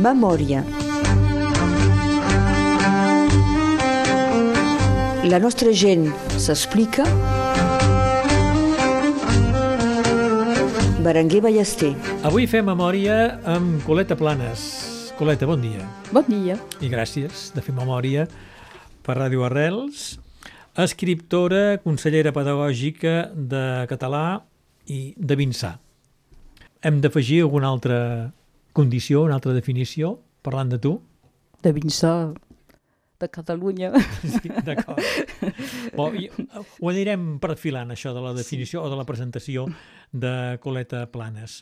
Memòria. La nostra gent s'explica. Berenguer Ballester. Avui fem memòria amb Coleta Planes. Coleta, bon dia. Bon dia. I gràcies de fer memòria per Ràdio Arrels. Escriptora, consellera pedagògica de català i de Vinçà. Hem d'afegir alguna altra condició, una altra definició, parlant de tu? De Vinçà, de Catalunya. Sí, d'acord. Bo, i, ho anirem perfilant, això de la definició sí. o de la presentació de Coleta Planes.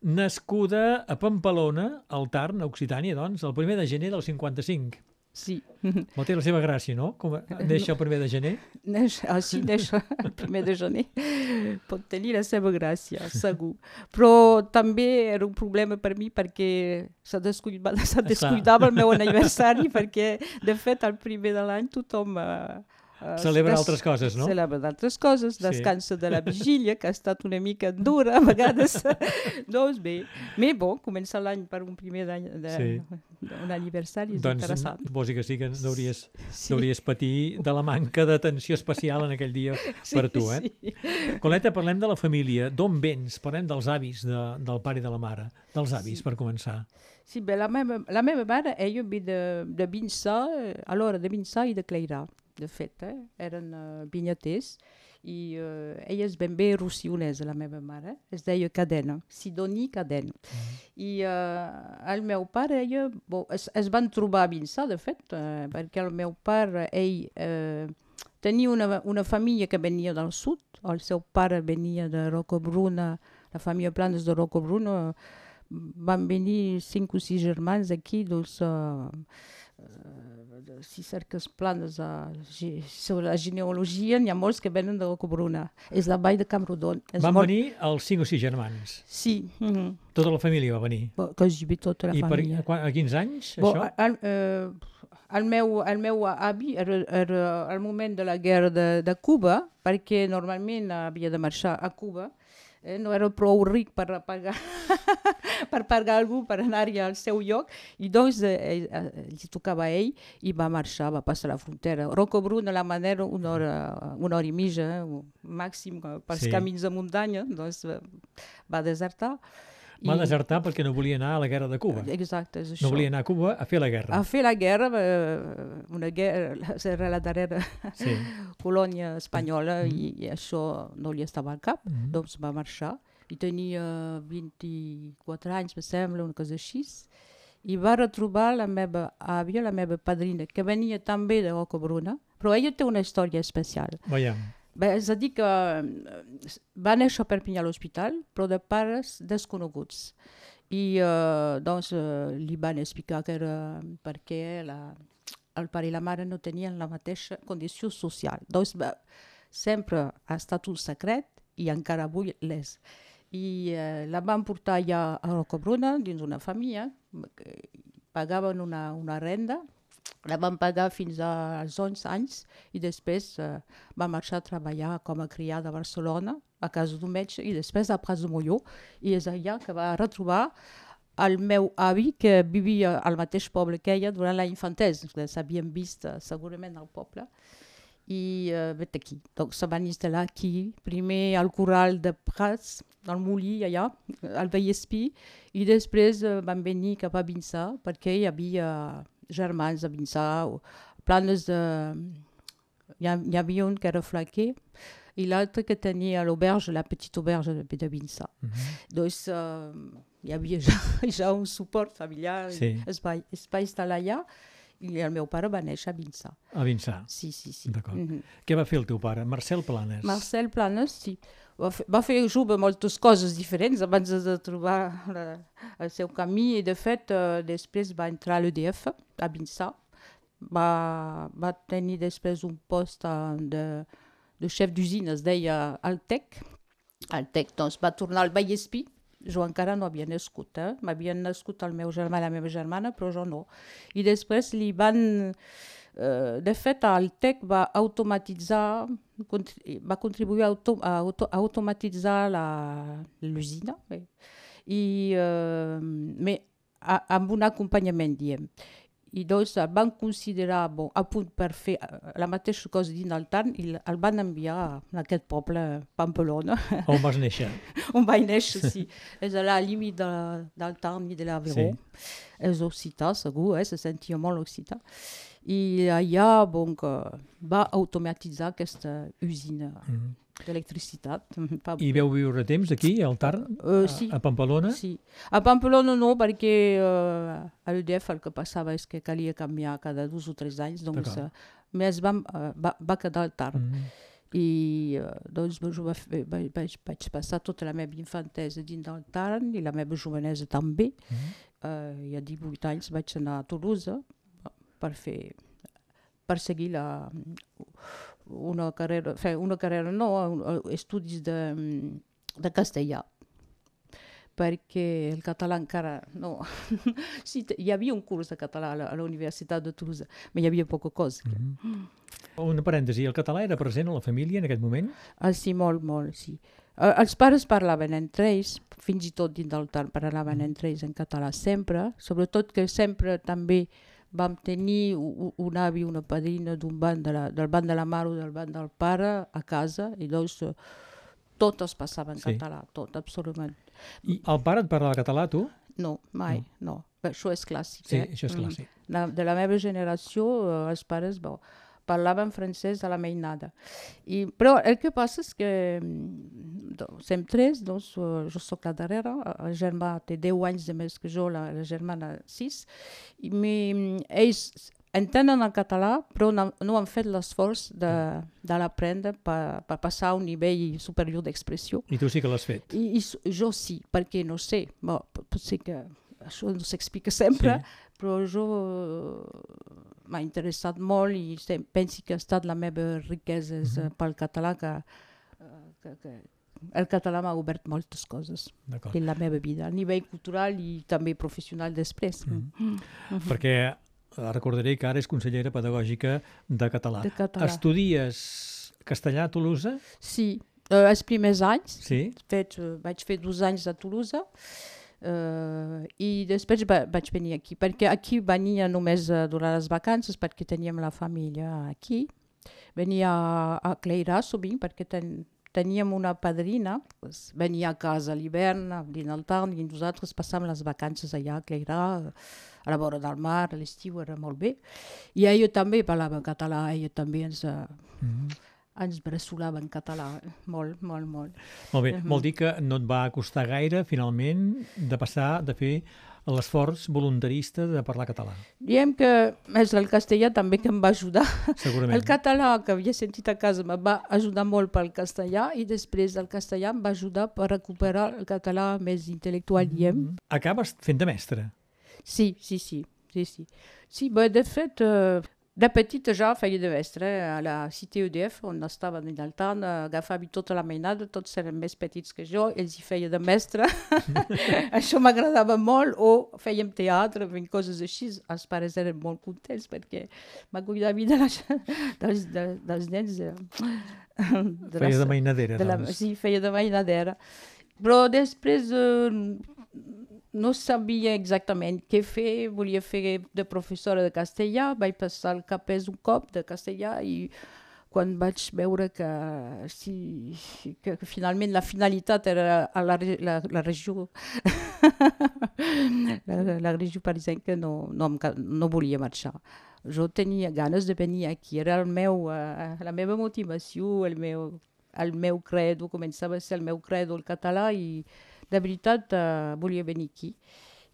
Nascuda a Pampelona, al Tarn, a Occitània, doncs, el primer de gener del 55. Sí. Però té la seva gràcia, no? Com néixer el primer de gener? Neix, ah, sí, néixer el primer de gener pot tenir la seva gràcia, segur. Però també era un problema per mi perquè se descuidava, se descuidava el meu aniversari perquè, de fet, al primer de l'any tothom... Uh, celebra des, altres coses, no? Celebra d'altres coses, sí. descansa de la vigília, que ha estat una mica dura a vegades. doncs bé, però bon, començar l'any per un primer d'any de, sí. un aniversari és doncs, interessant. Doncs sí que hauries, sí. hauries patir de la manca d'atenció especial en aquell dia sí, per tu, eh? Sí. Coleta, parlem de la família. D'on vens? Parlem dels avis de, del pare i de la mare. Dels avis, sí. per començar. Sí, bé, la meva, la meva mare, ella ve de, de Vinçà, alhora de Vinçà i de Cleirà de fet, eh? eren uh, vinyaters, i uh, ella és ben bé rossionesa, la meva mare, es deia Cadena, Sidoní Cadena. Mm. I uh, el meu pare, ella, bo, es, es van trobar a Vinçà, de fet, uh, perquè el meu pare, ell, uh, tenia una, una família que venia del sud, el seu pare venia de Rocobruna, la família Planes de Rocobruna, van venir cinc o sis germans aquí, doncs... Uh, si cerques planes a, sobre la genealogia, n'hi ha molts que venen de la Cobruna. És la vall de Camprodon. És Van molt... venir els cinc o sis germans? Sí. Mm -hmm. Tota la família va venir? Bo, quasi tota la I família. I per, a quins anys, Bo, això? El, eh, el, meu, el meu avi era, era al moment de la guerra de, de Cuba, perquè normalment havia de marxar a Cuba, eh, no era prou ric per pagar, per pagar algú per anar-hi al seu lloc, i doncs eh, eh, li tocava a ell i va marxar, va passar la frontera. Rocobruna, la manera, una hora, una hora i mitja, eh, màxim pels sí. camins de muntanya, doncs eh, va desertar. Va I... desertar perquè no volia anar a la guerra de Cuba. Exacte, és això. No volia anar a Cuba a fer la guerra. A fer la guerra, eh, una guerra, era la darrera sí. colònia espanyola mm i, i això no li estava al cap, mm doncs va marxar. I tenia 24 anys, me sembla, una cosa així, i va retrobar la meva àvia, la meva padrina, que venia també de Rocabruna, però ella té una història especial. Veiem. Bé, és a dir que eh, va néixer a Perpinyà a l'hospital, però de pares desconeguts. I eh, doncs eh, li van explicar que era perquè la, el pare i la mare no tenien la mateixa condició social. Doncs bé, sempre ha estat un secret i encara avui l'és. I eh, la van portar ja a Rocabruna dins una família, pagaven una, una renda la vam pagar fins als 11 anys i després eh, va marxar a treballar com a criada a Barcelona, a casa d'un metge, i després a Pras de Molló, i és allà que va retrobar el meu avi, que vivia al mateix poble que ella durant la infantesa, que s'havien vist uh, segurament al poble, i uh, vet aquí. Donc se van instal·lar aquí, primer al Corral de Prats, al Molí, allà, al Vallespí, i després uh, van venir cap a Vinçà, perquè hi havia germans a Vinçà, planes de... Hi, ha, hi havia un que era flaquer i l'altre que tenia l'auberge, la petita auberge de, de Vinçà. Mm -hmm. Doncs uh, hi havia ja, ja un suport familiar, sí. es, va, es va instal·lar allà i el meu pare va néixer a Vinçà. A Vinçà? Sí, sí, sí. D'acord. Mm -hmm. Què va fer el teu pare? Marcel Planes? Marcel Planes, sí va fer, va fer jove moltes coses diferents abans de trobar la, el seu camí i de fet uh, després va entrar a l'EDF a Vinçà va, va tenir després un post uh, de, de chef d'usina es deia Altec Altec doncs va tornar al Vallespí jo encara no havia nascut, eh? m'havien nascut el meu germà i la meva germana, però jo no. I després li van Eh, de fet, el TEC va automatitzar, va contribuir a, auto, a, auto, automatitzar l'usina. I, uh, mais amb un acompanyament, diem. I doncs el van considerar bon, a punt per fer eh, la mateixa cosa dins del Tarn i el van enviar a aquest poble, Pamplona, On vas néixer? on va néixer, sí. És a la límit de, del Tarn i de l'Aveyron. Sí. És occità, segur, eh? se sentia molt occità. I allà bon, va automatitzar aquesta usina Mm. D'electricitat. I veu viure temps aquí, al Tarn, Eh, a, sí. a Pamplona? Sí. A Pamplona no, perquè uh, a l'EDF el que passava és que calia canviar cada dos o tres anys, doncs, uh, més vam, uh, va, va quedar al tard. Mm. I uh, doncs jo va fer, vaig, vaig, vaig passar tota la meva infantesa dins del Tarn i la meva jovenesa també. Mm. Uh, I a 18 anys vaig anar a Toulouse per fer per seguir la, una carrera, fer una carrera no, un- estudis de, de castellà perquè el català encara no. sí, hi havia un curs de català a la, a la Universitat de Toulouse, però hi havia poca cosa. Mm. Una parèntesi, el català era present a la família en aquest moment? Ah, sí, molt, molt, sí. Eh, els pares parlaven entre ells, fins i tot dins del Tarn parlaven entre ells en català sempre, sobretot que sempre també vam tenir un avi, una padrina d'un banc de la, del banc de la mare o del banc del pare a casa, i doncs eh, tot es passava en Sí. català, tot, absolutament. I el pare et parlava català, tu? No, mai, no. Bé, Això és clàssic, Sí, eh? això és Mm. clàssic. La, de la meva generació, eh, els pares bo, parlaven francès a la mainada. I, però el que passa és que mm, do- som tres, doncs, jo sóc la darrera, eh, el germà té 10 anys de més que jo, la, la germana 6, i mi, mm, ells entenen el català, però no, no han fet l'esforç de, de l'aprendre per, per passar a un nivell superior d'expressió. I tu sí que l'has fet. I, i jo sí, perquè no sé, bon, pot- potser que això no s'explica sempre, Sí. però jo m'ha interessat molt i penso que ha estat la meva riquesa és, eh, pel català que, eh, que, que el català m'ha obert moltes coses en la meva vida, a nivell cultural i també professional després. Mhm. Perquè eh, recordaré que ara és consellera pedagògica de català. De català. Estudies castellà a Toulouse? Sí, eh, els primers anys, Sí. fet, vaig fer dos anys a Toulouse eh, i després va, vaig venir aquí, perquè aquí venia només eh, durant les vacances perquè teníem la família aquí. Venia a, a Cleirà sovint perquè ten, teníem una padrina, pues, venia a casa a l'hivern, el Tarn, i nosaltres passàvem les vacances allà a Cleirà, a la vora del mar, a l'estiu era molt bé. I ella també parlava català, ella també ens, eh, Mm. Ens bressolava en català, molt, molt, molt. Molt bé, Mhm. vol dir que no et va costar gaire, finalment, de passar, de fer l'esforç voluntarista de parlar català, Diem que és el castellà també que em va ajudar. segurament. El català que havia sentit a casa me va ajudar molt pel castellà i després el castellà em va ajudar per recuperar el català més intel·lectual, diem. Mm. Acabes fent de mestre. Sí, sí, sí. Sí, sí. sí bé, de fet, eh, de petita ja feia de mestre eh, a la Cité EDF, on estava dins el tant, agafava tota la mainada, tots eren més petits que jo, ells hi feia de mestre. Això m'agradava molt, o fèiem teatre, fent coses així. Els pares eren molt contents perquè m'acuidava de la, dels, de, dels nens. De, de Feia de la- mainadera, de la, doncs. sí, feia de mainadera. Però després eh, no sabia exactament què fer, volia fer de professora de castellà, vaig passar el capès un cop de castellà i quan vaig veure que, sí, que, finalment la finalitat era a la, la, la regió la, la regió parisenca no, no, no volia marxar. Jo tenia ganes de venir aquí, era el meu, uh, la meva motivació, el meu, el meu credo, començava a ser el meu credo el català i de veritat uh, volia venir aquí.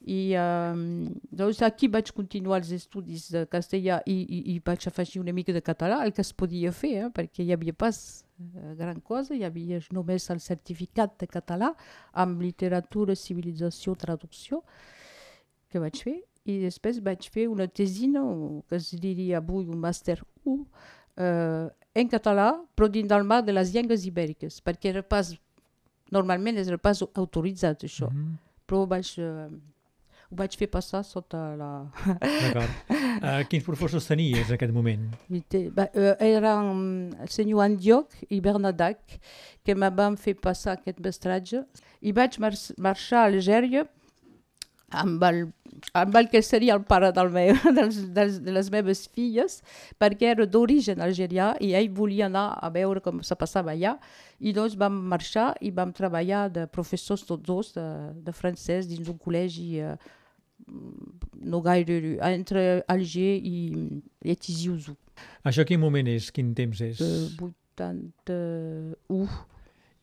I um, doncs aquí vaig continuar els estudis de castellà i, i, i vaig afegir una mica de català, el que es podia fer, eh, perquè hi havia pas eh, gran cosa, hi havia només el certificat de català amb literatura, civilització, traducció, que vaig fer, i després vaig fer una tesina, que es diria avui un màster 1, eh, en català, però dins del marc de les llengües ibèriques, perquè era pas, normalment era pas autoritzat això, Mhm. però vaig, eh, ho vaig fer passar sota la... D'acord. Uh, quins professors tenies en aquest moment? Ba- eh, eren el senyor Andioc i Bernadac que me van fer passar aquest mestratge. I vaig mar marxar a Algèria amb el, amb el que seria el pare del meu, dels, dels, de les meves filles, perquè era d'origen algerià i ell volia anar a veure com se passava allà. I doncs vam marxar i vam treballar de professors tots dos de, de francès dins un col·legi eh, no gaire, entre Alger i, i Tizi Ouzou. Això quin moment és? Quin temps és? De 81.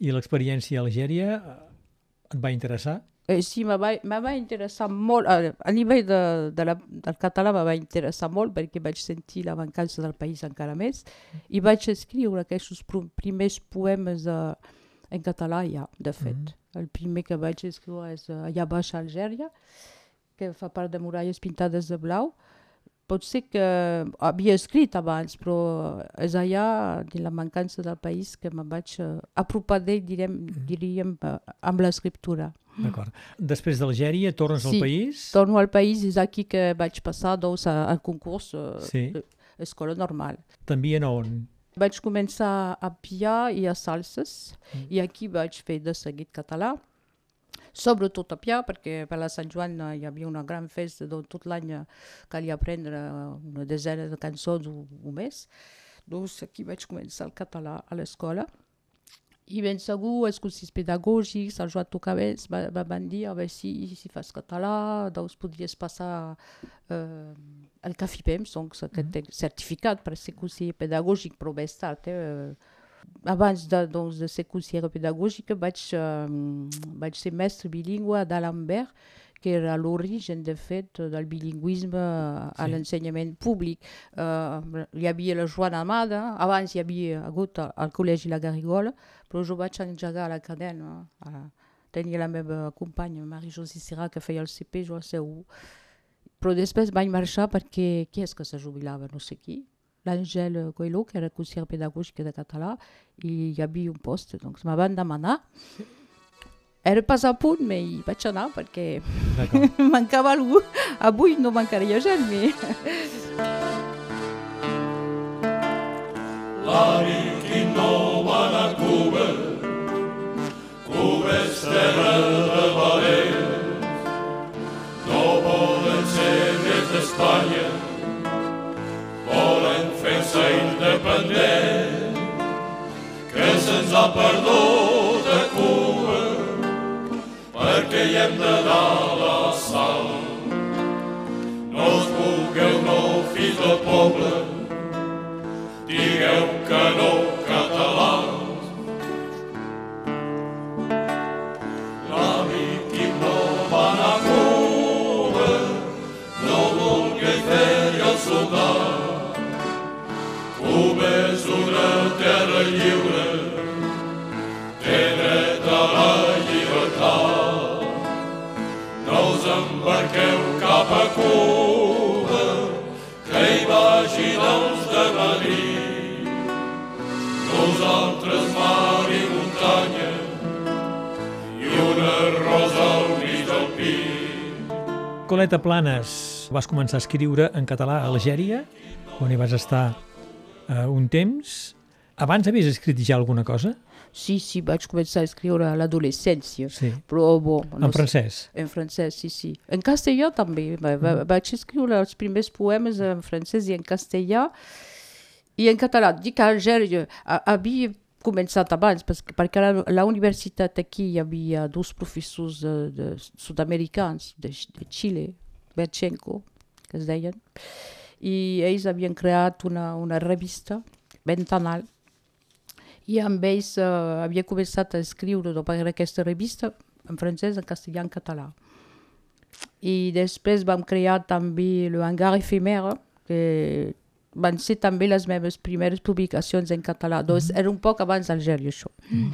I l'experiència a Algèria eh, et va interessar? Eh, sí, me va, me va interessar molt, a, a nivell de, de la, del català me va interessar molt perquè vaig sentir la mancança del país encara més i vaig escriure aquests primers poemes de, en català ja, de fet. Mm -hmm. El primer que vaig escriure és uh, Allà baix a Algèria, que fa part de muralles pintades de blau, pot ser que havia escrit abans, però és allà, de la mancança del país, que me vaig uh, apropar d'ell, direm, mm. diríem, uh, amb l'escriptura. D'acord. Després d'Algèria, tornes sí, al país? torno al país, és aquí que vaig passar doncs, al concurs uh, sí. escola normal. T'envien a on? Vaig començar a piar i a salses, mm. i aquí vaig fer de seguit català sobretot a Pià, perquè per la Sant Joan eh, hi havia una gran festa de tot l'any eh, calia aprendre una desena de cançons o, o més. Doncs aquí vaig començar el català a l'escola. I ben segur, els cursis pedagògics, el Joan Tocabés, va, va van dir, a veure si, si fas català, doncs podries passar eh, el CAFIPEM, doncs aquest mm -hmm. certificat per ser conseller pedagògic, però bé estat, eh, abans de, doncs, de ser consellera pedagògica vaig, uh, vaig ser mestre bilingüe d'Alembert, que era l'origen, de fet, del bilingüisme a sí. l'ensenyament públic. Uh, hi havia la Joana Amada, abans hi havia hagut al Col·legi La Garigola, però jo vaig engegar la cadena. Uh, tenia la meva companya, Marie-José Serra, que feia el CP, jo al CEU. Però després vaig marxar perquè qui és que se jubilava? No sé qui? l'Àngel Coelho, que era consellera pedagògica de català, i hi havia un post, doncs me van demanar. Era pas a punt, però hi vaig anar perquè mancava algú. Avui no mancaria gent, però... L'amic innoven a Cuba, Cuba és terra de valents, no poden ser més d'Espanya, fer-se independent, que se'ns ha perdut a Cuba, perquè hi hem de dar la sal. No us vulgueu no, fills del poble, digueu que no catalans. L'amic no va anar a Cuba, no vulgui fer el soldat, Cuba és una terra lliure, té dret a la embarqueu cap a Cuba, que hi vagin els de Madrid. Nosaltres mar i muntanya i una rosa al mig del pit. Coleta Planes, vas començar a escriure en català a Algèria, on hi vas estar uh, un temps. Abans havies escrit ja alguna cosa? Sí, sí, vaig començar a escriure a l'adolescència, sí. però bon... No en francès? En francès, sí, sí. En castellà també. Mm. Vaig escriure els primers poemes en francès i en castellà i en català. Dic que Algèria havia començat abans, perquè, perquè a la, la universitat aquí hi havia dos professors de sud-americans, de, de Xile, Berchenko, que es deien, i ells havien creat una, una revista, Ventanal, i amb ells uh, havia començat a escriure per aquesta revista en francès, en castellà, en català. I després vam crear també el hangar efímer, que van ser també les meves primeres publicacions en català. Mm -hmm. Doncs era un poc abans d'Algèria, això. Mm.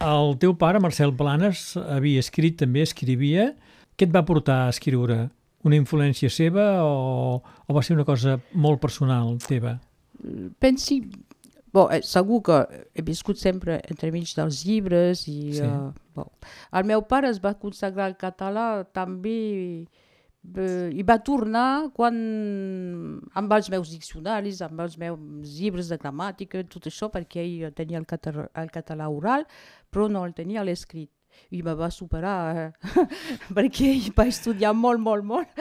El teu pare, Marcel Planes, havia escrit també, escrivia. Què et va portar a escriure? una influència seva o, o va ser una cosa molt personal teva? Pensi, bon, eh, segur que he viscut sempre entremig dels llibres i sí. uh, bon. el meu pare es va consagrar al català també eh, i va tornar quan amb els meus diccionaris, amb els meus llibres de gramàtica, tot això, perquè ell tenia el català, el català oral, però no el tenia l'escrit. I me va superar eh? perquè ell va estudiar molt, molt, molt.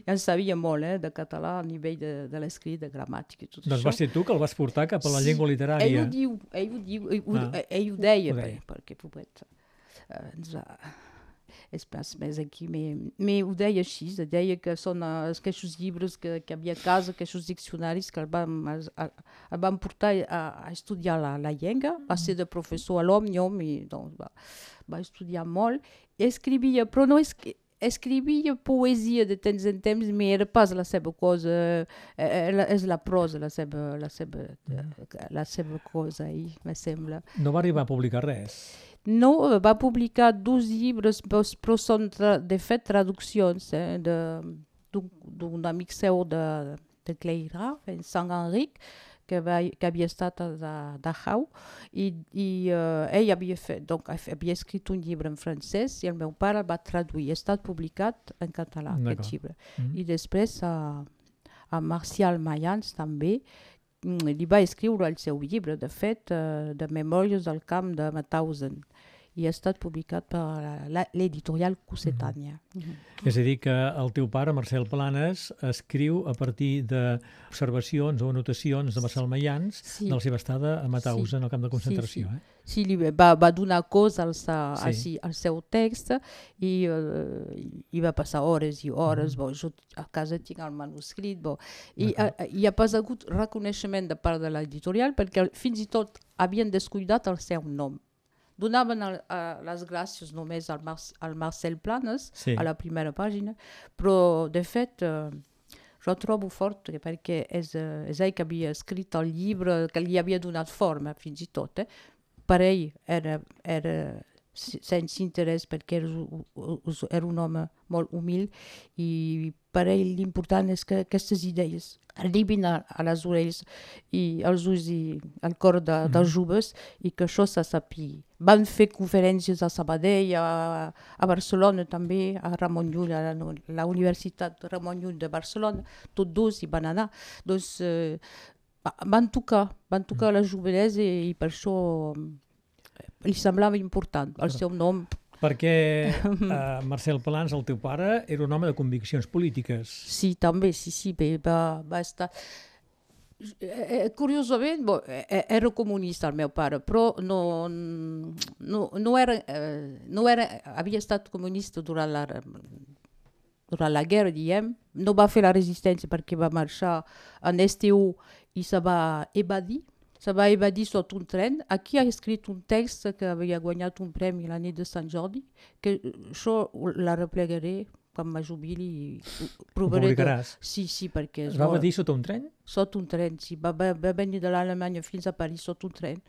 I en sabia molt eh? de català a nivell de, de l'escrit, de gramàtica i tot Doncs això. va ser tu que el vas portar cap a la Sí, llengua Ell literària. ho diu, ell ho diu, ell, ho, Ah. ell ho deia, Ho per- deia. perquè pobret, eh, ens va... És pas més aquí, me, me ho deia així, deia que són eh, aquests llibres que, que havia a casa, aquests diccionaris que el vam, el, el vam portar a, a estudiar la, la llengua, va ser de professor a l'Òmnium i doncs va, va estudiar molt, escrivia, però no que escrivia poesia de temps en temps, però era pas la seva cosa, eh, eh, és la prosa la seva, la seva, eh, la seva cosa, ahí, me sembla. No va arribar a publicar res. No, va publicar dos llibres, però, són, de fet, traduccions eh, d'un amic seu de, de Cleira, en Sant Enric, que, va, que havia estat a Da- Dachau, i, i uh, ell havia, fet, donc, havia escrit un llibre en francès i el meu pare el va traduir. Ha estat publicat en català, aquest llibre. Mm. I després a, a Marcial Mayans també, mm, li va escriure el seu llibre, de fet, eh, de Memòries del camp de Mauthausen, i ha estat publicat per l'editorial Cossetània. Mm -hmm. És a dir, que el teu pare, Marcel Planes, escriu a partir d'observacions o anotacions de Marcel Mayans Sí. de la seva estada a Mauthausen, Sí. al camp de concentració. Sí, Eh? Sí, li va, va donar cos al, sa, Sí. al, si- al seu text i, uh, i va passar hores i hores. Mhm. Bon, jo a casa tinc el manuscrit. Bon. I uh, hi ha pas hagut reconeixement de part de l'editorial perquè fins i tot havien descuidat el seu nom. Donaven el, uh, les gràcies només al, Mar al Marcel Planes Sí. a la primera pàgina, però de fet uh, jo trobo fort que perquè és, uh, és ell que havia escrit el llibre, que li havia donat forma fins i tot, eh? per ell era, era sense interès perquè era, era un home molt humil i per ell l'important és que aquestes idees arribin a, a les orelles i als ulls i al cor de, dels joves i que això se sàpiga. Van fer conferències a Sabadell, a, a Barcelona també, a Ramon Llull, a la, la Universitat Ramon Llull de Barcelona, tots dos hi van anar. Doncs eh, va- van tocar, van tocar la jovenesa i, i per això li semblava important el seu nom. Perquè eh, Marcel Plans, el teu pare, era un home de conviccions polítiques. Sí, també, sí, sí, bé, va, va estar... Eh, eh, curiosament, bo, eh, era comunista el meu pare, però no, no, no, era, eh, no era, havia estat comunista durant la, durant la guerra, diem, no va fer la resistència perquè va marxar en STU i se va evadir, se va evadir sota un tren. Aquí ha escrit un text que havia guanyat un premi la nit de Sant Jordi, que això la replegaré quan me jubili i provaré de... Sí, sí, perquè... Es va dir sota un tren? Sota un tren, sí. Va, va, va venir de l'Alemanya fins a París sota un tren.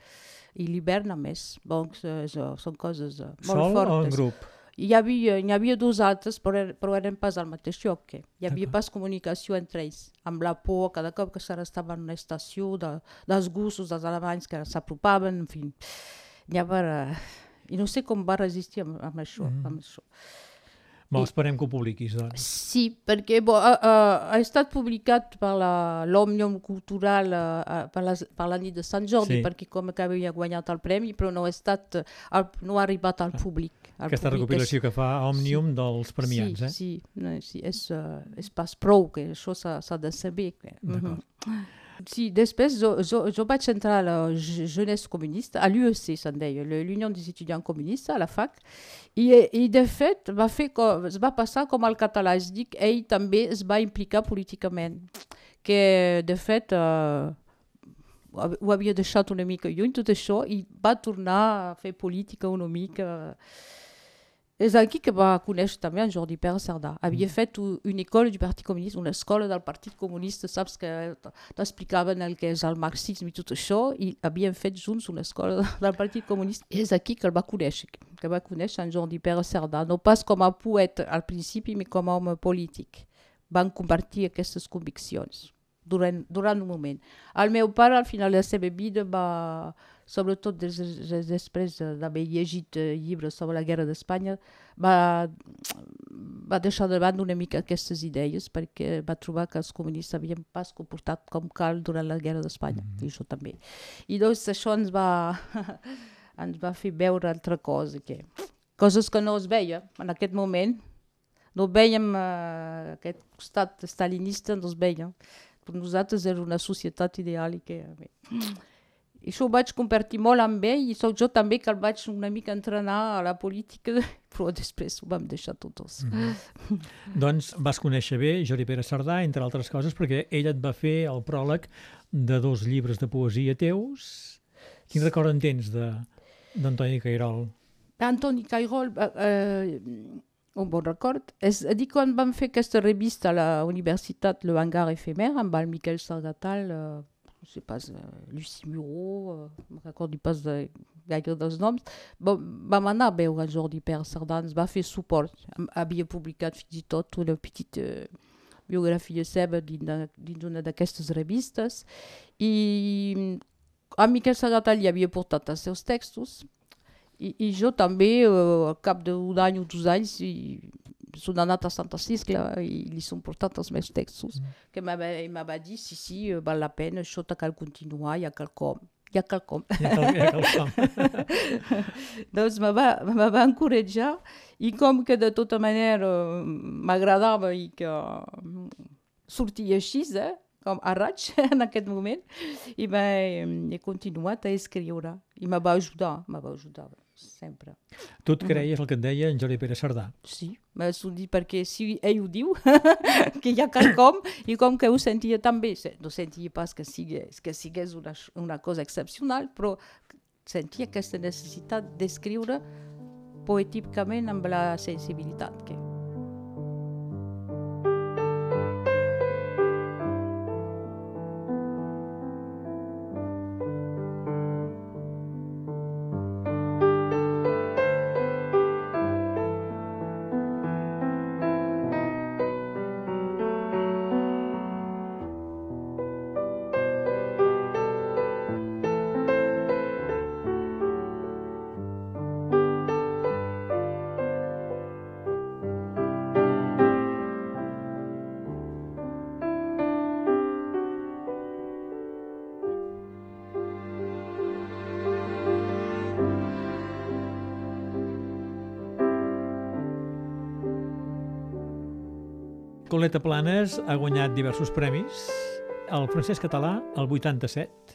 I l'hivern, a més. Doncs eh, són coses eh, molt Sol o en fortes. grup? Hi havia, hi havia dos altres, però, er- però eren pas al mateix lloc. Que. Hi havia pas comunicació entre ells. Amb la por, cada cop que s'arrestava en una estació, de, dels gossos dels alemanys que s'apropaven, en fi. Llavors, eh, i no sé com va resistir amb, amb això. Mhm. Amb això. Bon, esperem que ho publiquis, doncs. Sí, perquè bo, ha, ha, estat publicat per la- l'Òmnium Cultural per, les, per la nit de Sant Jordi, Sí. perquè com que havia guanyat el premi, però no ha, estat, eh, al, no ha arribat al públic. Al Aquesta públic recopilació que fa Òmnium dels premiats, sí, eh? Sí, no, sí és, uh, és pas prou, que això s'ha de saber. Que, D'acord. Mhm. Sí, després jo, jo, jo vaig entrar a la je- jeunesse comunista, a l'UEC se'n deia, le- l'Unió des étudiants communistes, a la fac, i, i de fet va fer com, es va passar com al català, és dir, que ell també es va implicar políticament, que de fet eh, ho havia deixat una mica lluny tot això i va tornar a fer política una mica... És aquí que va conèixer també en Jordi Pere Cerdà. Havia fet u- una escola del Partit Comunista, una escola del Partit Comunista, saps que t'explicaven el que és el marxisme i tot això, i havien fet junts una escola del Partit Comunista. És aquí que el va conèixer, que va conèixer en Jordi Pere Cerdà, no pas com a poeta al principi, però com a home polític. Van compartir aquestes conviccions durant, durant un moment. El meu pare, al final de la seva vida, va, sobretot des, des, després d'haver llegit eh, llibres sobre la guerra d'Espanya, va, va deixar de banda una mica aquestes idees perquè va trobar que els comunistes havien pas comportat com cal durant la guerra d'Espanya, mm -hmm. i això també. I doncs això ens va, ens va fer veure altra cosa, que coses que no es veia en aquest moment. No veiem uh, aquest costat stalinista, no es veia. Per nosaltres era una societat ideal i que... Bé. I això ho vaig compartir molt amb ell i sóc jo també que el vaig una mica entrenar a la política, però després ho vam deixar tots. Mm -hmm. doncs vas conèixer bé Jordi Pere Sardà, entre altres coses, perquè ell et va fer el pròleg de dos llibres de poesia teus. Quin record en tens d'Antoni Cairol? Antoni Cairol, eh, eh, un bon record. És a dir, quan vam fer aquesta revista a la universitat Le Hangar Efemer amb el Miquel Sargatal, eh, no sé pas, uh, Lucie Muró, uh, no recordo pas de gaire dels noms, bon, vam anar a veure el Jordi Pere Sardà, ens va fer suport, havia publicat fins i tot una petita uh, biografia seva dins, dins una d'aquestes revistes, i a Miquel Sardà li havia portat els seus textos, i, i jo també, al cap d'un any o dos anys, i son anat a Santa Ciscla i li són portat els meus textos, mm. que m'ha dit, sí, sí, val la pena, això cal continuar, hi ha quelcom. Hi ha quelcom. Hi ha, hi ha quelcom. doncs me va, me va encoratjar i com que de tota manera m'agradava i que sortia així, eh? com a raig en aquest moment, i va, he continuat a escriure i me va ajudar, me va ajudar sempre. Tu et creies el que et deia en Jordi Pere Sardà? Sí, m'ho dit perquè si ell ho diu, que hi ha quelcom, i com que ho sentia també, no sentia pas que sigués, que sigués una, una cosa excepcional, però sentia aquesta necessitat d'escriure poèticament amb la sensibilitat que Coleta Planes ha guanyat diversos premis, el francès català, el 87,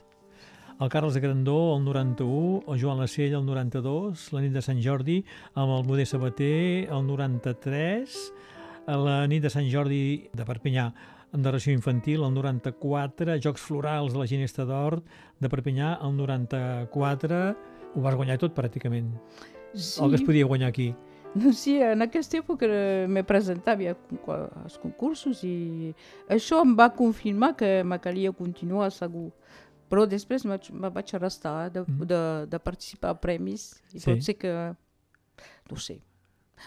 el Carles de Grandó, el 91, el Joan Lacell, el 92, la nit de Sant Jordi, amb el Modé Sabater, el 93, la nit de Sant Jordi de Perpinyà, en narració infantil, el 94, Jocs Florals de la Ginesta d'Or de Perpinyà, el 94, ho vas guanyar tot pràcticament. Sí. El que es podia guanyar aquí. Sí, en aquesta època me presentava als concursos i això em va confirmar que me calia continuar segur. Però després me vaig restar de, mm. de, de participar a premis i sí. pot ser que, no sé,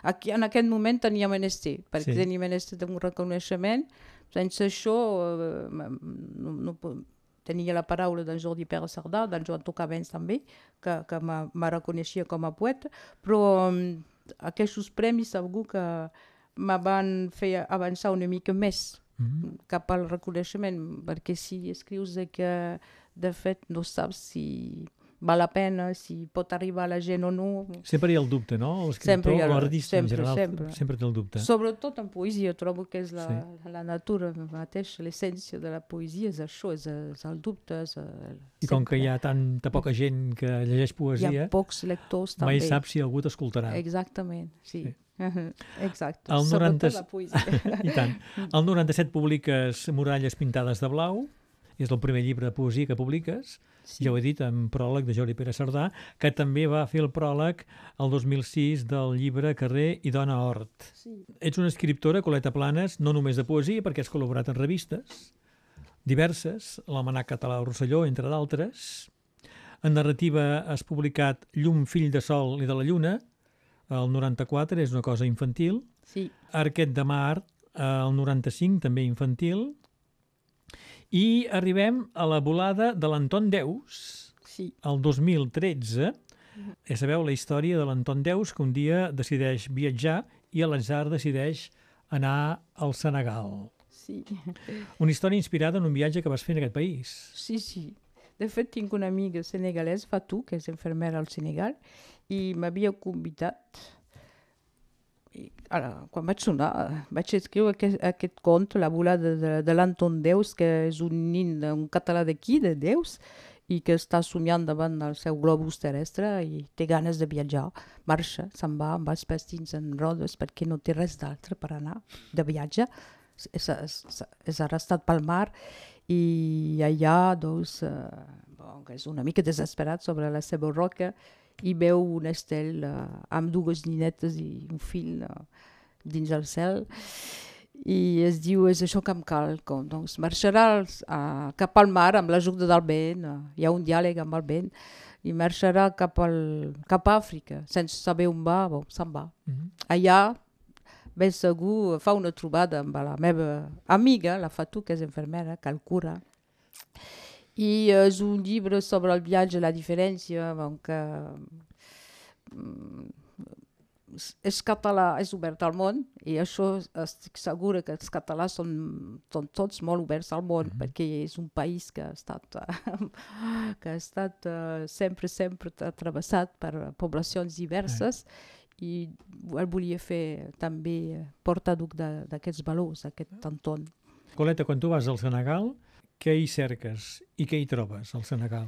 Aquí, en aquest moment tenia menester, perquè sí. tenia menester d'un reconeixement. Sense això, eh, no, no, tenia la paraula d'en Jordi Pere Sardà, d'en Joan Tocavens també, que, que me reconeixia com a poeta, però aquests premis segur que me van fer avançar una mica més mm -hmm. cap al reconeixement, perquè si escrius que de fet no saps si val la pena, si pot arribar a la gent o no. Sempre hi ha el dubte, no? L'escriptor, l'artista en general, sempre. sempre té el dubte. Sobretot en poesia, trobo que és la, sí. la natura mateixa, l'essència de la poesia és això, és, és el dubte. És el, I com que hi ha tanta poca gent que llegeix poesia, hi ha pocs lectors també. Mai sap si algú t'escoltarà. Exactament, sí. sí. Uh -huh. Exacte, el 90... la poesia. I tant. El 97 publiques Muralles pintades de blau, és el primer llibre de poesia que publiques, sí. ja ho he dit, en pròleg de Jordi Pere Sardà, que també va fer el pròleg el 2006 del llibre Carrer i Dona Hort. Sí. Ets una escriptora, Coleta Planes, no només de poesia, perquè has col·laborat en revistes diverses, l'Almanac Català Rosselló, entre d'altres. En narrativa has publicat Llum, fill de sol i de la lluna, el 94, és una cosa infantil. Sí. Arquet de mar, el 95, també infantil. I arribem a la volada de l'Anton Deus, sí. el 2013. Mm -hmm. Ja sabeu la història de l'Anton Deus, que un dia decideix viatjar i a l'atzar decideix anar al Senegal. Sí. Una història inspirada en un viatge que vas fer en aquest país. Sí, sí. De fet, tinc una amiga senegalès, Fatou, que és infermera al Senegal, i m'havia convidat i, ara, quan vaig sonar, vaig escriure aquest, aquest conte, La volada de, de l'Anton Deus, que és un nin, un català d'aquí, de Deus, i que està somiant davant del seu globus terrestre i té ganes de viatjar. Marxa, se'n va amb els pastins en rodes perquè no té res d'altre per anar de viatge. És, és, és arrestat pel mar i allà doncs, eh, bon, és una mica desesperat sobre la seva roca i veu un estel uh, amb dues ninetes i un fill uh, dins el cel. I es diu, és això que em cal, com, doncs marxarà als, uh, cap al mar amb l'ajuda del vent, uh, hi ha un diàleg amb el vent, i marxarà cap, al, cap a Àfrica, sense saber on va, bon, se'n va. Mm -hmm. Allà, ben segur, fa una trobada amb la meva amiga, la Fatou, que és infermera, que el cura, i és un llibre sobre el viatge, la diferència, bon, que mm, és català, és obert al món i això estic segura que els catalans són, són tots molt oberts al món mm -hmm. perquè és un país que ha estat, que ha estat uh, sempre, sempre travessat per poblacions diverses mm. i el volia fer també portador d'aquests valors, aquest entorn. Coleta, quan tu vas al Senegal, què hi cerques i què hi trobes al Senegal?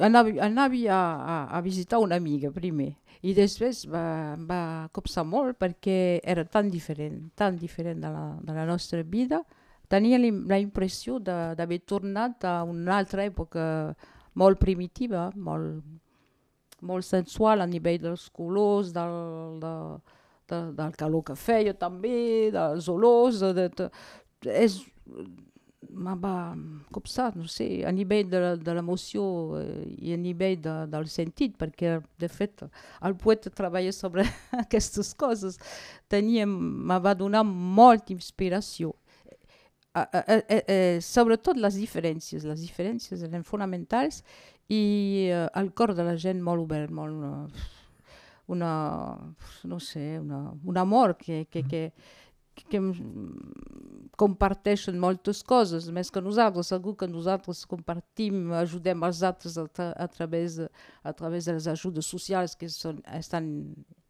Anava, anava a, a, a visitar una amiga primer i després va, va copsar molt perquè era tan diferent, tan diferent de la, de la nostra vida. Tenia la impressió d'haver tornat a una altra època molt primitiva, molt, molt sensual a nivell dels colors, del, de, de, del calor que feia també, dels olors, de, de, és ma va copsar, no sé, a nivell de, de l'emoció eh, i a nivell de, del sentit, perquè de fet el poeta treballa sobre aquestes coses. Tenia, me va donar molta inspiració. Eh, eh, eh, eh, sobretot les diferències, les diferències eren fonamentals i eh, el cor de la gent molt obert, molt una, no sé, una, un amor que, que, que, que comparteixen moltes coses, més que nosaltres, segur que nosaltres compartim, ajudem els altres a, tra a, través, a través de les ajudes socials que són, estan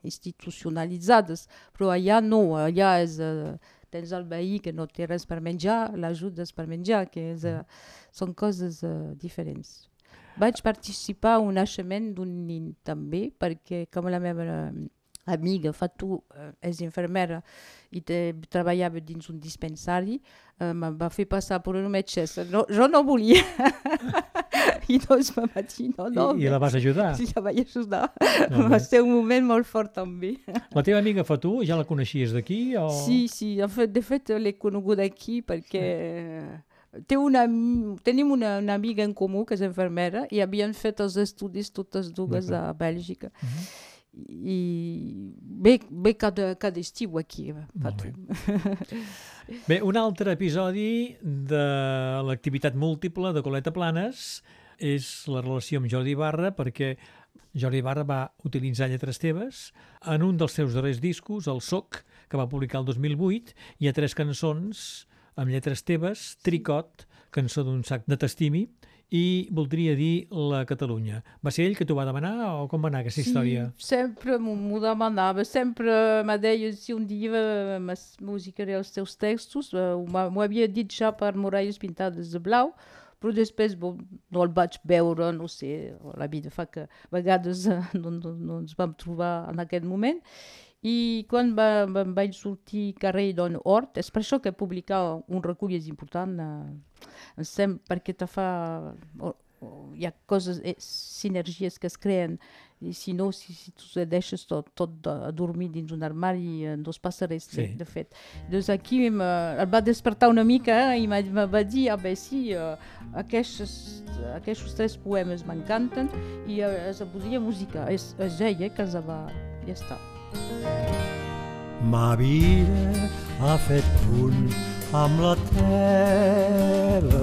institucionalitzades, però allà no, allà és, uh, tens el veí que no té res per menjar, l'ajuda és per menjar, que és, uh, són coses uh, diferents. Vaig participar a un naixement d'un nin també, perquè com la meva amiga Fatou eh, és infermera i te, treballava dins un dispensari, eh, em va fer passar per una metgessa. No, jo no volia. I doncs me va dir, no, no. I, i la vas ajudar? Sí, la vaig ajudar. No, va ser un moment molt fort també. La teva amiga Fatou, ja la coneixies d'aquí? O... Sí, sí, en fet, de fet l'he conegut d'aquí perquè... Té una, tenim una, una amiga en comú que és infermera i havien fet els estudis totes dues a Bèlgica. Uh -huh i bé, bé cada, cada estiu aquí. Bé. bé, un altre episodi de l'activitat múltiple de Coleta Planes és la relació amb Jordi Barra perquè Jordi Barra va utilitzar lletres teves en un dels seus darrers discos, el Soc, que va publicar el 2008, hi ha tres cançons amb lletres teves, Tricot, cançó d'un sac de testimi, i voldria dir la Catalunya. Va ser ell que t'ho va demanar o com va anar aquesta sí, història? sempre m'ho demanava, sempre me deia si un dia musicaré els teus textos, eh, m'ho havia dit ja per Muralles Pintades de Blau, però després bon, no el vaig veure, no sé, la vida fa que a vegades eh, no, no, no ens vam trobar en aquest moment, i quan va, va, vaig sortir Carrer Don Hort, és per això que publicar un recull és important, eh, sem, perquè te fa... Oh, oh, hi ha coses, eh, sinergies que es creen, i si no, si, si tu deixes tot, tot a dormir dins un armari, eh, no es passa res, sí. de fet. Doncs aquí el va despertar una mica eh, i me va dir, ah bé, sí, eh, aquests, aquests tres poemes m'encanten i eh, es podia música. És, és ella que els va... Ja està. Ma vida ha fet punt amb la teva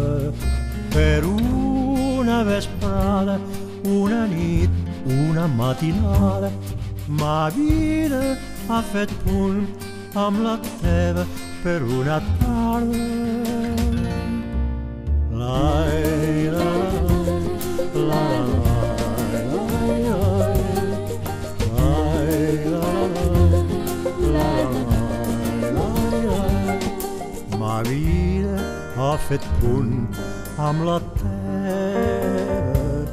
per una vesprada, una nit, una matinada. Ma vida ha fet punt amb la teva per una tarda. La, la, la, ha fet punt amb la teva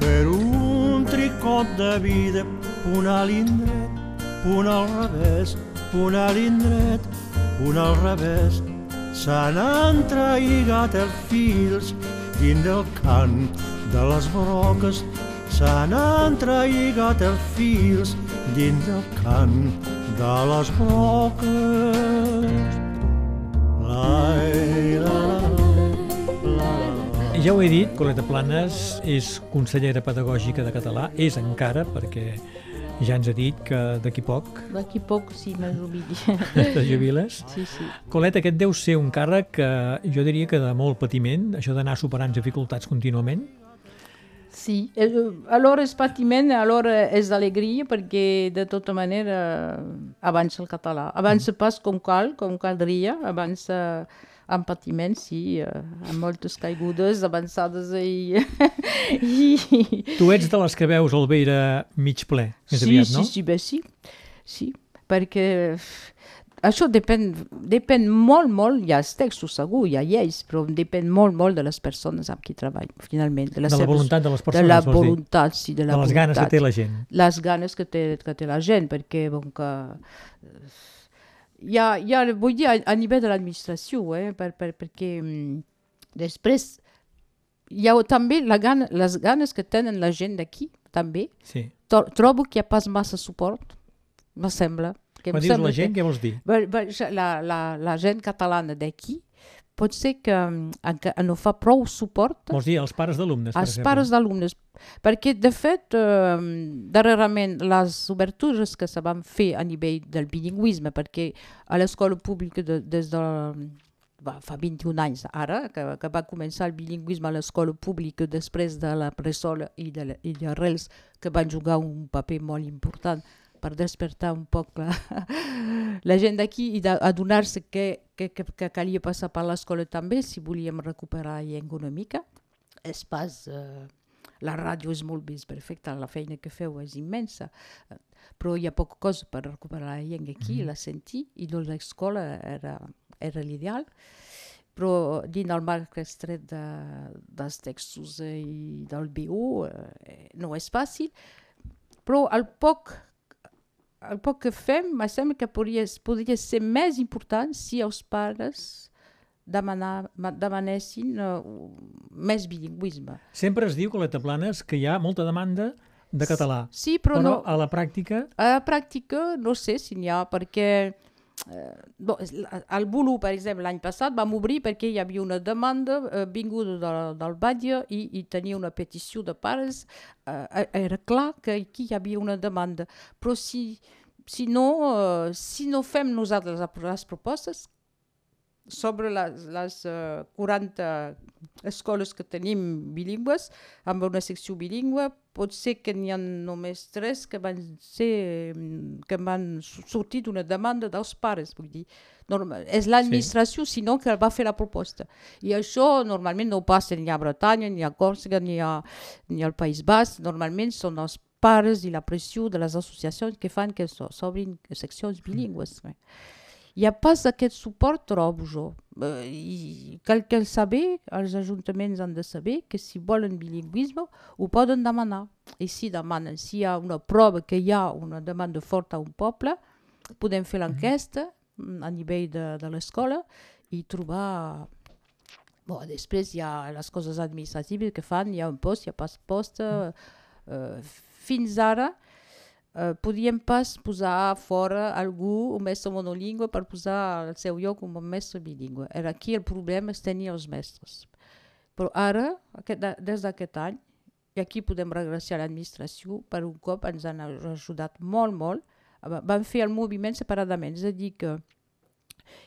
per un tricot de vida, punt a l'indret, punt al revés, punt a l'indret, punt al revés. S'han entrelligat els fils dins del cant de les broques, s'han entrelligat els fils dins del cant de les broques. Ja ho he dit, Coleta Planes és consellera pedagògica de català, és encara, perquè ja ens ha dit que d'aquí poc D'aquí poc sí, me jubili. te jubiles. sí, sí. Coleta, aquest deu ser un càrrec que jo diria que de molt patiment, això d'anar superant dificultats contínuament. Sí, eh, alhora és patiment, alhora és alegria, perquè de tota manera avança el català. Avança pas com cal, com caldria, avança amb patiment, sí, eh, amb moltes caigudes avançades i... i... Tu ets de les que veus el Beira mig ple, més sí, aviat, no? Sí, sí, bé, sí, sí, perquè això depèn, depèn molt, molt, hi ha els textos segur, hi ha lleis, però depèn molt, molt de les persones amb qui treballo, finalment. De, les De la seves- voluntat de les de persones, la vols dir? voluntat, sí, de la de les ganes que voluntat. té la gent. Les ganes que té, que té la gent, perquè, bon, que... Hi ha, hi ha, vull dir, a, a nivell de l'administració, eh, per, per, perquè mm, després hi ha també la gana, les ganes que tenen la gent d'aquí, també. Sí. To- Trobo que hi ha pas massa suport, me sembla. Que Quan dius la gent, què vols dir? La, la, la gent catalana d'aquí pot ser que mm, enca- no fa prou suport Vols dir els pares d'alumnes, per exemple? pares d'alumnes. Perquè, de fet, eh, darrerament, les obertures que se van fer a nivell del bilingüisme, perquè a l'escola pública de, des de va, fa 21 anys ara, que, que va començar el bilingüisme a l'escola pública després de la Pressola i de, la- i de Rels, que van jugar un paper molt important per despertar un poc la, la gent d'aquí i d'adonar-se que, que, que, que calia passar per l'escola també si volíem recuperar la llengua una mica. És pas... Eh, la ràdio és molt més perfecta, la feina que feu és immensa, eh, però hi ha poca cosa per recuperar la llengua aquí, la sentir, i doncs l'escola era, era l'ideal, però dins el marc estret de, dels textos eh, i del BU eh, no és fàcil, però el poc el poc que fem, em sembla que podria, podria ser més important si els pares demanar, ma- demanessin uh, més bilingüisme. Sempre es diu, Coleta Planes, que hi ha molta demanda de català. Sí, però, Però no, a la pràctica, a la pràctica no sé si n'hi ha, perquè eh, bon, al Bulu, per exemple, l'any passat vam obrir perquè hi havia una demanda eh, vinguda de, del Batlle i, i tenia una petició de pares. Eh, era clar que aquí hi havia una demanda, però si, si, no, eh, si no fem nosaltres les propostes, sobre les, les uh, 40 escoles que tenim bilingües, amb una secció bilingüe, pot ser que n'hi ha només tres que van, ser, mm, que van sortir d'una demanda dels pares. Vull dir, normal, és l'administració, sí. sinó que va fer la proposta. I això normalment no passa ni a Bretanya, ni a Còrsega, ni, a, ni al País Basc. Normalment són els pares i la pressió de les associacions que fan que s'o- s'obrin seccions bilingües. Mm. Hi ha pas aquest suport, trobo jo. Eh, cal que el saber, els ajuntaments han de saber que si volen bilingüisme ho poden demanar. I si demanen, si hi ha una prova que hi ha una demanda forta a un poble, podem fer l'enquesta mm, a nivell de, de l'escola i trobar... Bon, després hi ha les coses administratives que fan, hi ha un post, hi ha pas post. Eh, eh, fins ara eh, podíem pas posar fora algú, un mestre monolingüe, per posar al seu lloc un mestre bilingüe. Era aquí el problema és tenir els mestres. Però ara, aquest, des d'aquest any, i aquí podem regressar a l'administració, per un cop ens han ajudat molt, molt. Va- Van fer el moviment separadament, és a dir que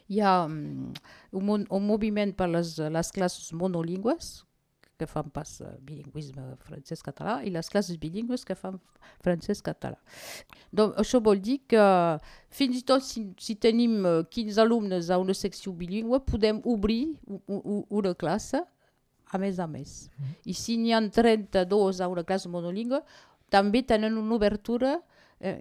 hi ha um, un, un moviment per les, les classes monolingües, que fan pas eh, bilingüisme francès-català, i les classes bilingües que fan francès-català. Donc, això vol dir que fins i tot si, si tenim eh, 15 alumnes a una secció bilingüe, podem obrir una classe a més a més. I si n'hi ha 32 a una classe monolingüe, també tenen una obertura eh,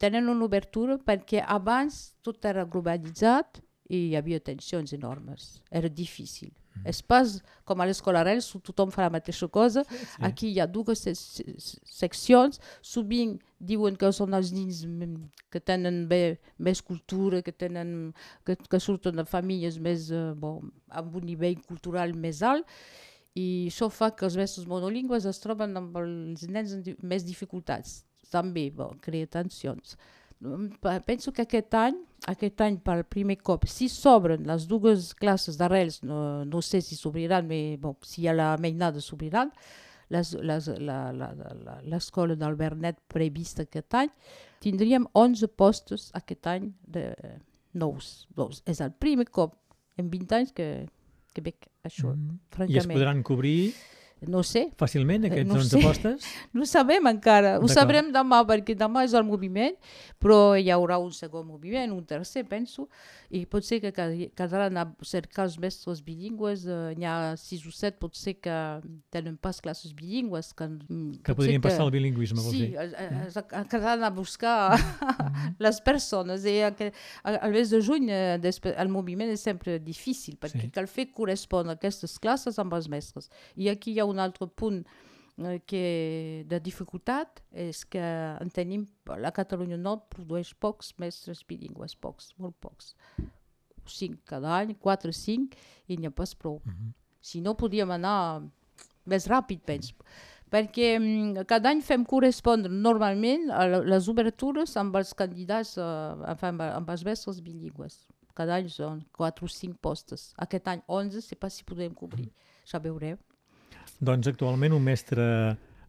tenen una obertura perquè abans tot era globalitzat i hi havia tensions enormes. Era difícil. Mm. És pas com a l'escola Arrels, on tothom fa la mateixa cosa. Sí. Aquí hi ha dues se se seccions. Sovint diuen que són els nens que tenen bé, més cultura, que, tenen, que, que surten de famílies més, eh, bon, amb un nivell cultural més alt, i això fa que els mestres monolingües es troben amb els nens amb més dificultats. També bon, crea tensions. Penso que aquest any, aquest any per primer cop, si s'obren les dues classes d'arrels, no, no sé si s'obriran, però bon, si hi ha la mainada s'obriran, l'escola d'Albernet prevista aquest any, tindríem 11 postos aquest any de nous. nous. És el primer cop en 20 anys que, que veig això, mm. francament. I es podran cobrir no sé. Fàcilment, aquests no 11 sé. postes? No sabem encara. Ho sabrem demà, perquè demà és el moviment, però hi haurà un segon moviment, un tercer, penso, i pot ser que quedaran a cercar els mestres bilingües. Eh, N'hi ha sis o set, pot ser que tenen pas classes bilingües. Que, que podrien que, passar al bilingüisme, vols sí, dir? Sí, mm. quedaran a buscar mm. les persones. I que, al mes de juny eh, el moviment és sempre difícil, perquè sí. cal fer correspondre aquestes classes amb els mestres. I aquí hi ha un altre punt eh, que de dificultat és que en tenim, la Catalunya Nord produeix pocs mestres bilingües, pocs, molt pocs. Cinc cada any, quatre, cinc, i n'hi ha pas prou. Uh -huh. Si no, podíem anar més ràpid, penso. Perquè um, cada any fem correspondre normalment a les obertures amb els candidats, uh, amb, amb els mestres bilingües. Cada any són 4 o 5 postes. Aquest any 11, no sé pas si podem cobrir. Ja veurem. Doncs actualment un mestre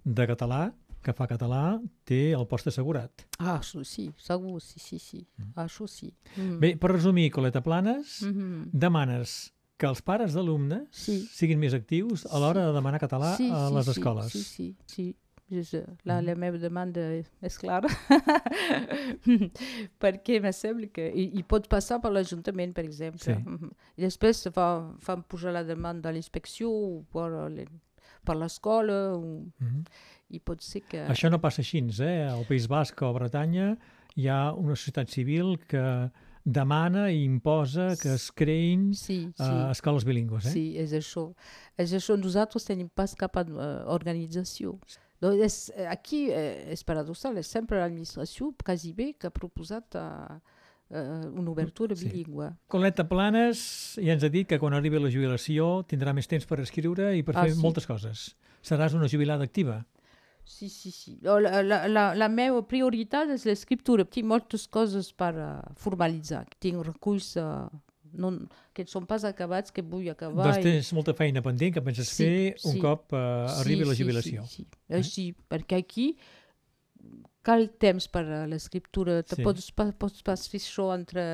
de català que fa català té el post assegurat. Ah, això sí, segur, sí, sí, sí. Mm. Això sí. Mm. Bé, per resumir, Coleta Planes, mm -hmm. demanes que els pares d'alumnes sí. siguin més actius a l'hora de demanar català sí, a les sí, escoles. Sí, sí, sí. És, la, mm. la meva demanda és clara perquè me sembla que i, i pot passar per l'Ajuntament per exemple sí. i després fa, fan pujar la demanda a l'inspecció per per l'escola mm -hmm. i pot ser que... Això no passa així, eh? Al País Basc o a Bretanya hi ha una societat civil que demana i imposa que es creïn sí, sí. Uh, escoles bilingües. Eh? Sí, és això. És això. Nosaltres tenim pas cap uh, organització. Doncs és, aquí eh, és paradoxal, és sempre l'administració quasi bé que ha proposat uh, una obertura sí. bilingüe. Coleta Planes ja ens ha dit que quan arribi la jubilació tindrà més temps per escriure i per ah, fer sí. moltes coses. Seràs una jubilada activa. Sí, sí, sí. La, la, la, la meva prioritat és l'escriptura. Tinc moltes coses per uh, formalitzar. Tinc reculls uh, no, que són pas acabats, que vull acabar. Doncs tens i... molta feina pendent que penses sí, fer un sí. cop uh, arribi sí, la jubilació. Sí, sí, sí. Eh? sí, perquè aquí cal temps per a l'escriptura, te sí. pots, pots pas fer això entre,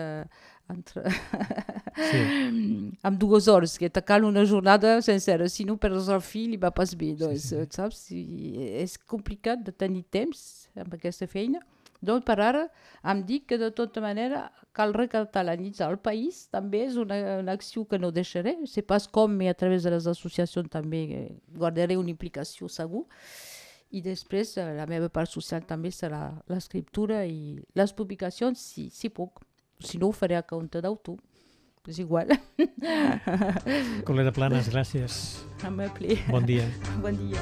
entre sí. amb dues hores, que te cal una jornada sencera, si no perds el fil va pas bé, doncs, sí, sí. saps? I és complicat de tenir temps amb aquesta feina. Doncs per ara em dic que de tota manera cal recatalanitzar el país, també és una, una acció que no deixaré, sé pas com, però a través de les associacions també guardaré una implicació segur i després eh, la meva part social també serà l'escriptura i les publicacions, si, si puc. Si no, ho faré a compte d'autor. És igual. Colera Planes, gràcies. A meu ple. Bon dia. Bon dia.